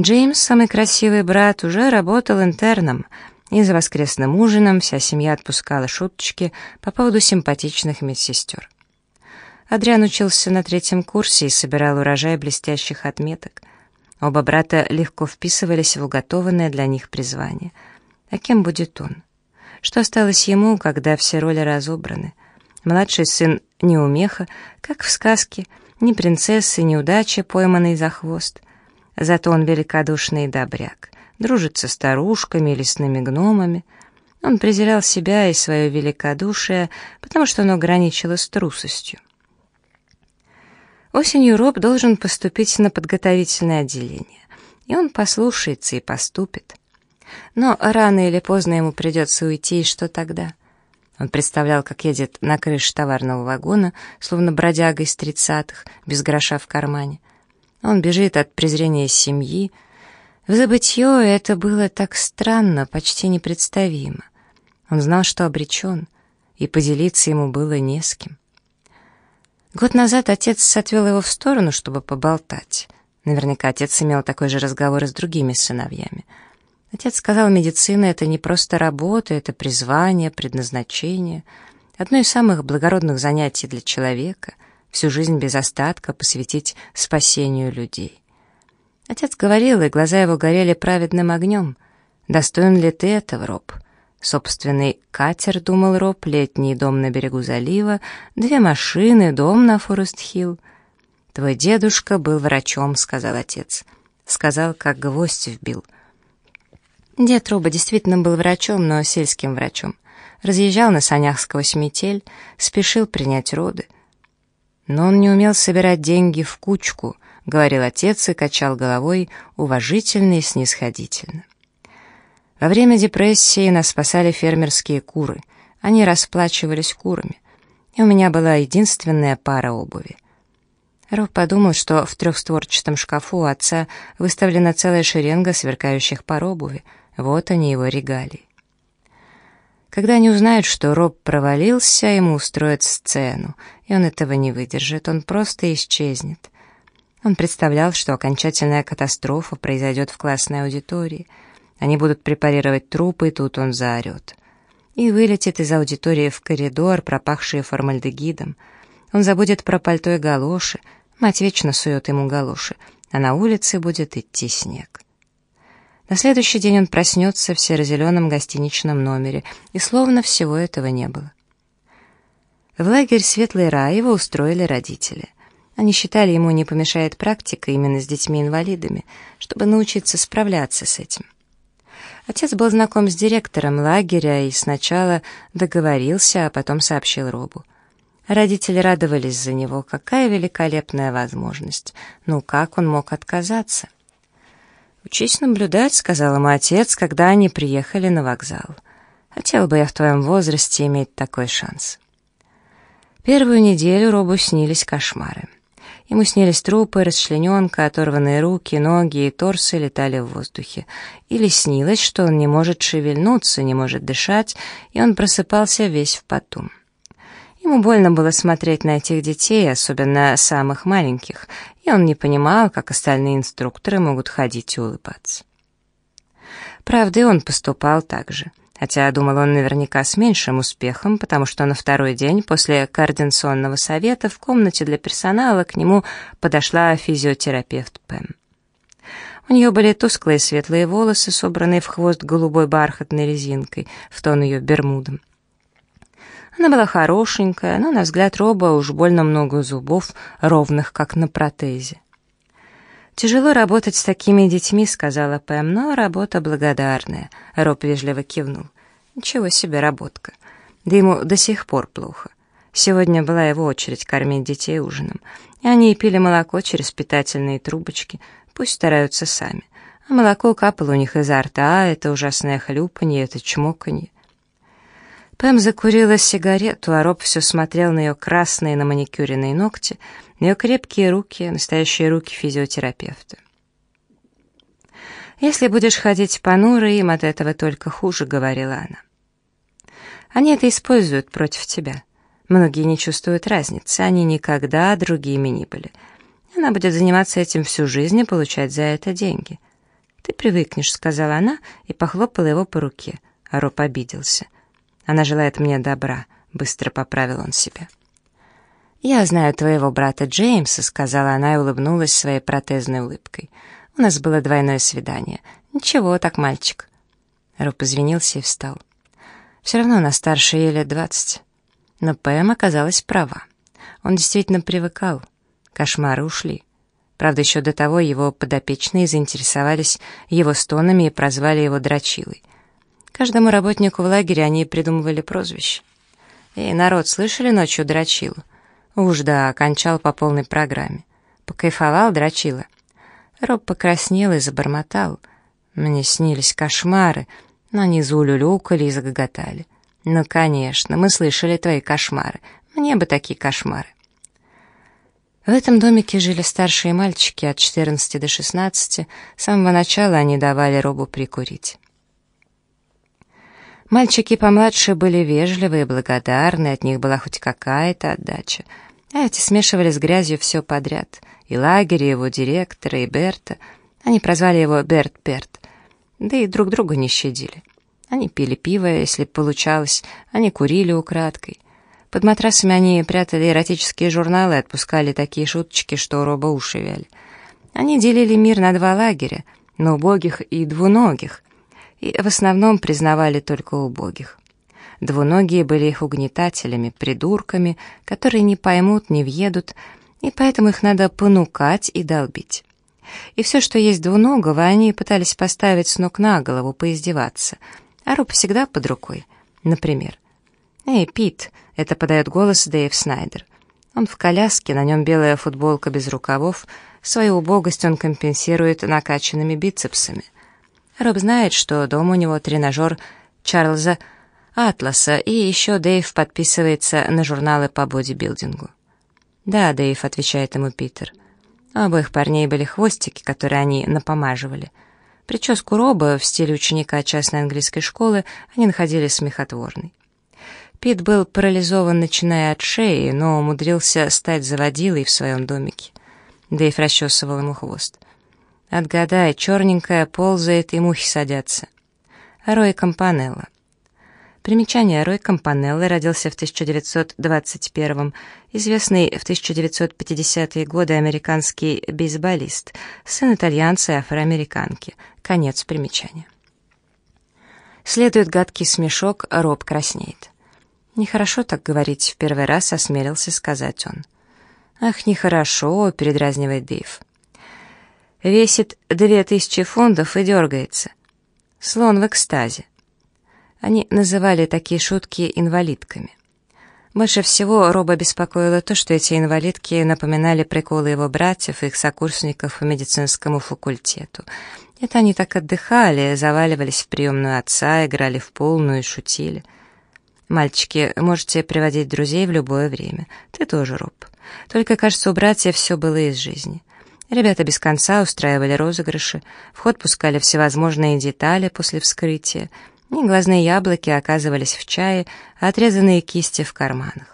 Джеймс, самый красивый брат, уже работал интерном, и за воскресным ужином вся семья отпускала шуточки по поводу симпатичных медсестер. Адриан учился на третьем курсе и собирал урожай блестящих отметок. Оба брата легко вписывались в уготованное для них призвание. А кем будет он? Что осталось ему, когда все роли разобраны? Младший сын неумеха, как в сказке, ни принцессы, ни удачи, пойманный за хвост — Зато он великодушный добряк, дружит со старушками и лесными гномами. Он презирал себя и свое великодушие, потому что оно граничило с трусостью. Осенью Роб должен поступить на подготовительное отделение, и он послушается и поступит. Но рано или поздно ему придется уйти, и что тогда? Он представлял, как едет на крыше товарного вагона, словно бродяга из тридцатых, без гроша в кармане. Он бежит от презрения семьи. В забытье это было так странно, почти непредставимо. Он знал, что обречен, и поделиться ему было не с кем. Год назад отец отвел его в сторону, чтобы поболтать. Наверняка отец имел такой же разговор с другими сыновьями. Отец сказал, медицина — это не просто работа, это призвание, предназначение, одно из самых благородных занятий для человека — всю жизнь без остатка посвятить спасению людей. Отец говорил, и глаза его горели праведным огнем. «Достоин ли ты этого, Роб?» Собственный катер, думал Роб, летний дом на берегу залива, две машины, дом на Форест-Хилл. «Твой дедушка был врачом», — сказал отец. Сказал, как гвоздь вбил. Дед Роба действительно был врачом, но сельским врачом. Разъезжал на санях сквозь метель, спешил принять роды. Но он не умел собирать деньги в кучку, говорил отец и качал головой уважительно и снисходительно. Во время депрессии нас спасали фермерские куры. Они расплачивались курами. И у меня была единственная пара обуви. Роб подумал, что в трехстворчатом шкафу у отца выставлена целая шеренга сверкающих пар обуви. Вот они его регалии. Когда они узнают, что Роб провалился, ему устроят сцену, и он этого не выдержит, он просто исчезнет. Он представлял, что окончательная катастрофа произойдет в классной аудитории. Они будут препарировать трупы, и тут он заорет. И вылетит из аудитории в коридор, пропахший формальдегидом. Он забудет про пальто и галоши, мать вечно сует ему галоши, а на улице будет идти снег. На следующий день он проснется в серо-зеленом гостиничном номере, и словно всего этого не было. В лагерь «Светлый рай» его устроили родители. Они считали, ему не помешает практика именно с детьми-инвалидами, чтобы научиться справляться с этим. Отец был знаком с директором лагеря и сначала договорился, а потом сообщил Робу. Родители радовались за него, какая великолепная возможность. Ну как он мог отказаться? «Учись наблюдать», — сказал ему отец, когда они приехали на вокзал. «Хотел бы я в твоем возрасте иметь такой шанс». Первую неделю Робу снились кошмары. Ему снились трупы, расчлененка, оторванные руки, ноги и торсы летали в воздухе. Или снилось, что он не может шевельнуться, не может дышать, и он просыпался весь в поту. Ему больно было смотреть на этих детей, особенно самых маленьких, и он не понимал, как остальные инструкторы могут ходить и улыбаться. Правда, и он поступал так же, хотя думал он наверняка с меньшим успехом, потому что на второй день после координационного совета в комнате для персонала к нему подошла физиотерапевт Пэм. У нее были тусклые светлые волосы, собранные в хвост голубой бархатной резинкой, в тон ее бермудам. Она была хорошенькая, но, на взгляд Роба, уж больно много зубов, ровных, как на протезе. «Тяжело работать с такими детьми», — сказала Пэм, — «но работа благодарная», — Роб вежливо кивнул. «Ничего себе работка. Да ему до сих пор плохо. Сегодня была его очередь кормить детей ужином, и они пили молоко через питательные трубочки, пусть стараются сами. А молоко капало у них изо рта, это ужасное хлюпанье, это чмоканье. Пэм закурила сигарету, а Роб все смотрел на ее красные на маникюренные ногти, на ее крепкие руки, настоящие руки физиотерапевта. «Если будешь ходить понуро, им от этого только хуже», — говорила она. «Они это используют против тебя. Многие не чувствуют разницы, они никогда другими не были. Она будет заниматься этим всю жизнь и получать за это деньги. «Ты привыкнешь», — сказала она и похлопала его по руке. А Роб обиделся. «Она желает мне добра», — быстро поправил он себя. «Я знаю твоего брата Джеймса», — сказала она и улыбнулась своей протезной улыбкой. «У нас было двойное свидание. Ничего, так мальчик». Роб извинился и встал. Все равно она старше ей лет двадцать. Но Пэм оказалась права. Он действительно привыкал. Кошмары ушли. Правда, еще до того его подопечные заинтересовались его стонами и прозвали его дрочилой. Каждому работнику в лагере они придумывали прозвище. «Эй, народ, слышали ночью дрочилу?» «Уж да, окончал по полной программе. Покайфовал дрочила?» Роб покраснел и забормотал. Мне снились кошмары, но они заулюлюкали и загоготали. «Ну, конечно, мы слышали твои кошмары. Мне бы такие кошмары». В этом домике жили старшие мальчики от 14 до 16. С самого начала они давали Робу прикурить. Мальчики помладше были вежливы и благодарны, от них была хоть какая-то отдача. А эти смешивали с грязью все подряд. И лагерь, и его директора, и Берта. Они прозвали его Берт-Берт. Да и друг друга не щадили. Они пили пиво, если получалось, они курили украдкой. Под матрасами они прятали эротические журналы отпускали такие шуточки, что у Роба уши вяли. Они делили мир на два лагеря, на убогих и двуногих, и в основном признавали только убогих. Двуногие были их угнетателями, придурками, которые не поймут, не въедут, и поэтому их надо понукать и долбить. И все, что есть двуногого, они пытались поставить с ног на голову, поиздеваться, а Роб всегда под рукой. Например, «Эй, Пит!» — это подает голос Дэйв Снайдер. Он в коляске, на нем белая футболка без рукавов, свою убогость он компенсирует накачанными бицепсами. Роб знает, что дома у него тренажер Чарльза Атласа, и еще Дэйв подписывается на журналы по бодибилдингу. «Да, Дэйв», — отвечает ему Питер. У обоих парней были хвостики, которые они напомаживали. Прическу Роба в стиле ученика частной английской школы они находили смехотворной. Пит был парализован, начиная от шеи, но умудрился стать заводилой в своем домике. Дэйв расчесывал ему хвост. Отгадай, черненькая ползает и мухи садятся. Рой Кампанелло. Примечание. Рой Кампанелло родился в 1921 известный в 1950-е годы американский бейсболист, сын итальянца и афроамериканки. Конец примечания. Следует гадкий смешок, Роб краснеет. «Нехорошо так говорить», — в первый раз осмелился сказать он. «Ах, нехорошо», — передразнивает Дэйв. «Весит две тысячи фунтов и дергается. Слон в экстазе». Они называли такие шутки инвалидками. Больше всего Роба беспокоило то, что эти инвалидки напоминали приколы его братьев и их сокурсников по медицинскому факультету. Это они так отдыхали, заваливались в приемную отца, играли в полную и шутили. Мальчики, можете приводить друзей в любое время. Ты тоже, Роб. Только, кажется, у братьев все было из жизни. Ребята без конца устраивали розыгрыши, в ход пускали всевозможные детали после вскрытия, и глазные яблоки оказывались в чае, отрезанные кисти в карманах.